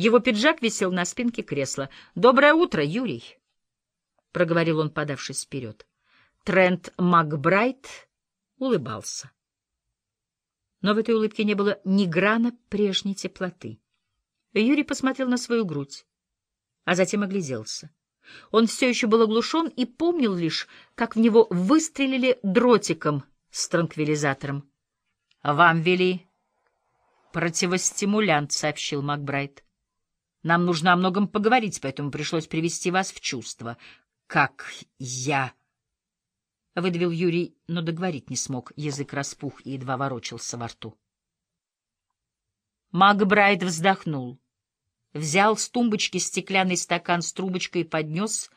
Его пиджак висел на спинке кресла. «Доброе утро, Юрий!» — проговорил он, подавшись вперед. Трент Макбрайт улыбался. Но в этой улыбке не было ни грана прежней теплоты. Юрий посмотрел на свою грудь, а затем огляделся. Он все еще был оглушен и помнил лишь, как в него выстрелили дротиком с транквилизатором. — Вам вели противостимулянт, — сообщил Макбрайт. — Нам нужно о многом поговорить, поэтому пришлось привести вас в чувство. — Как я... — выдавил Юрий, но договорить не смог. Язык распух и едва ворочался во рту. Макбрайт вздохнул, взял с тумбочки стеклянный стакан с трубочкой и поднес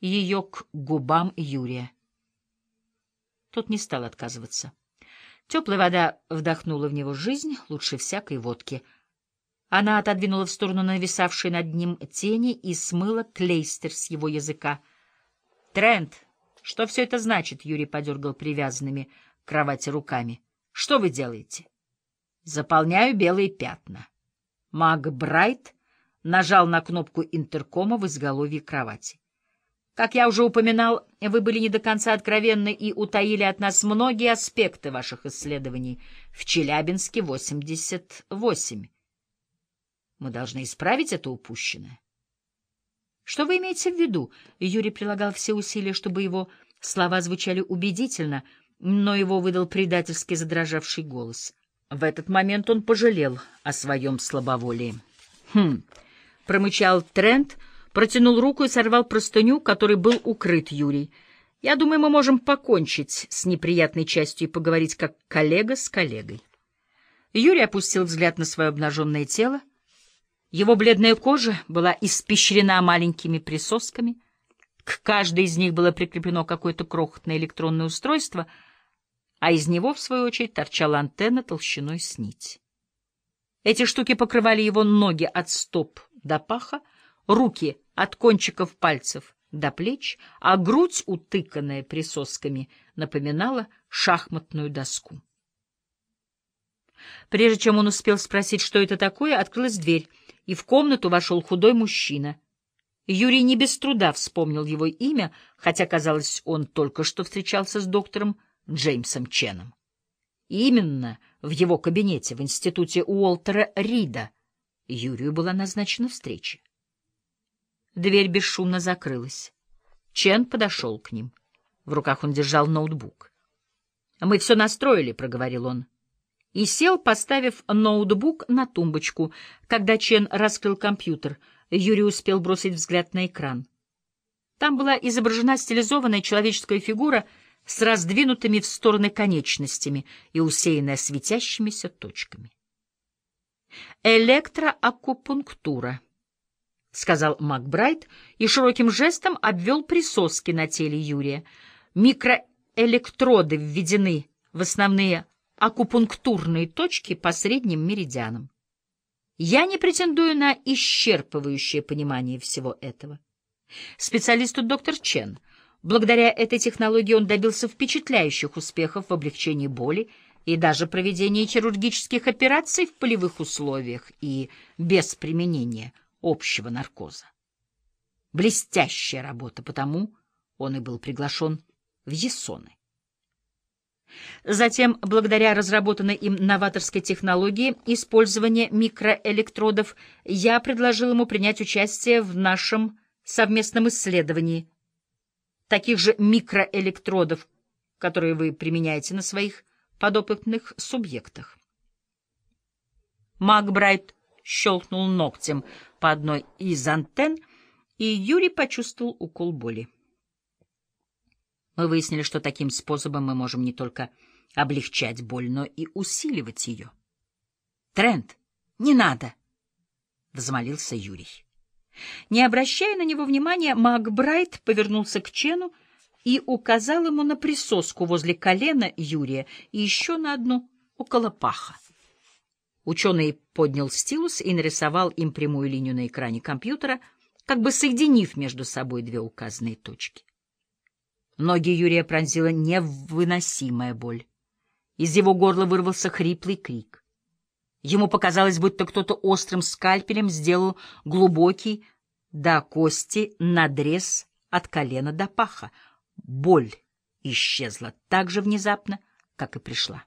ее к губам Юрия. Тот не стал отказываться. Теплая вода вдохнула в него жизнь, лучше всякой водки. Она отодвинула в сторону нависавшей над ним тени и смыла клейстер с его языка. «Трент!» Что все это значит? Юрий подергал привязанными к кровати руками. Что вы делаете? Заполняю белые пятна. Маг Брайт нажал на кнопку интеркома в изголовье кровати. Как я уже упоминал, вы были не до конца откровенны и утаили от нас многие аспекты ваших исследований в Челябинске 88. Мы должны исправить это упущенное. Что вы имеете в виду? Юрий прилагал все усилия, чтобы его слова звучали убедительно, но его выдал предательски задрожавший голос. В этот момент он пожалел о своем слабоволии. «Хм!» — промычал Трент, протянул руку и сорвал простыню, которой был укрыт Юрий. «Я думаю, мы можем покончить с неприятной частью и поговорить как коллега с коллегой». Юрий опустил взгляд на свое обнаженное тело, — его бледная кожа была испещрена маленькими присосками. К каждой из них было прикреплено какое-то крохотное электронное устройство, а из него, в свою очередь, торчала антенна толщиной с нить. Эти штуки покрывали его ноги от стоп до паха, руки от кончиков пальцев до плеч, а грудь, утыканная присосками, напоминала шахматную доску. Прежде чем он успел спросить, что это такое, открылась дверь — и в комнату вошел худой мужчина. Юрий не без труда вспомнил его имя, хотя, казалось, он только что встречался с доктором Джеймсом Ченом. именно в его кабинете в институте Уолтера Рида Юрию была назначена встреча. Дверь бесшумно закрылась. Чен подошел к ним. В руках он держал ноутбук. — Мы все настроили, — проговорил он и сел, поставив ноутбук на тумбочку. Когда Чен раскрыл компьютер, Юрий успел бросить взгляд на экран. Там была изображена стилизованная человеческая фигура с раздвинутыми в стороны конечностями и усеянная светящимися точками. «Электроакупунктура», — сказал Макбрайт и широким жестом обвел присоски на теле Юрия. «Микроэлектроды введены в основные акупунктурные точки по средним меридианам. Я не претендую на исчерпывающее понимание всего этого. Специалисту доктор Чен. Благодаря этой технологии он добился впечатляющих успехов в облегчении боли и даже проведении хирургических операций в полевых условиях и без применения общего наркоза. Блестящая работа, потому он и был приглашен в Ессоны. Затем, благодаря разработанной им новаторской технологии использования микроэлектродов, я предложил ему принять участие в нашем совместном исследовании таких же микроэлектродов, которые вы применяете на своих подопытных субъектах. Макбрайт щелкнул ногтем по одной из антенн, и Юрий почувствовал укол боли. Мы выяснили, что таким способом мы можем не только облегчать боль, но и усиливать ее. «Трент, не надо!» — взмолился Юрий. Не обращая на него внимания, Макбрайт повернулся к Чену и указал ему на присоску возле колена Юрия и еще на одну около паха. Ученый поднял стилус и нарисовал им прямую линию на экране компьютера, как бы соединив между собой две указанные точки. Ноги Юрия пронзила невыносимая боль. Из его горла вырвался хриплый крик. Ему показалось, будто кто-то острым скальпелем сделал глубокий до кости надрез от колена до паха. Боль исчезла так же внезапно, как и пришла.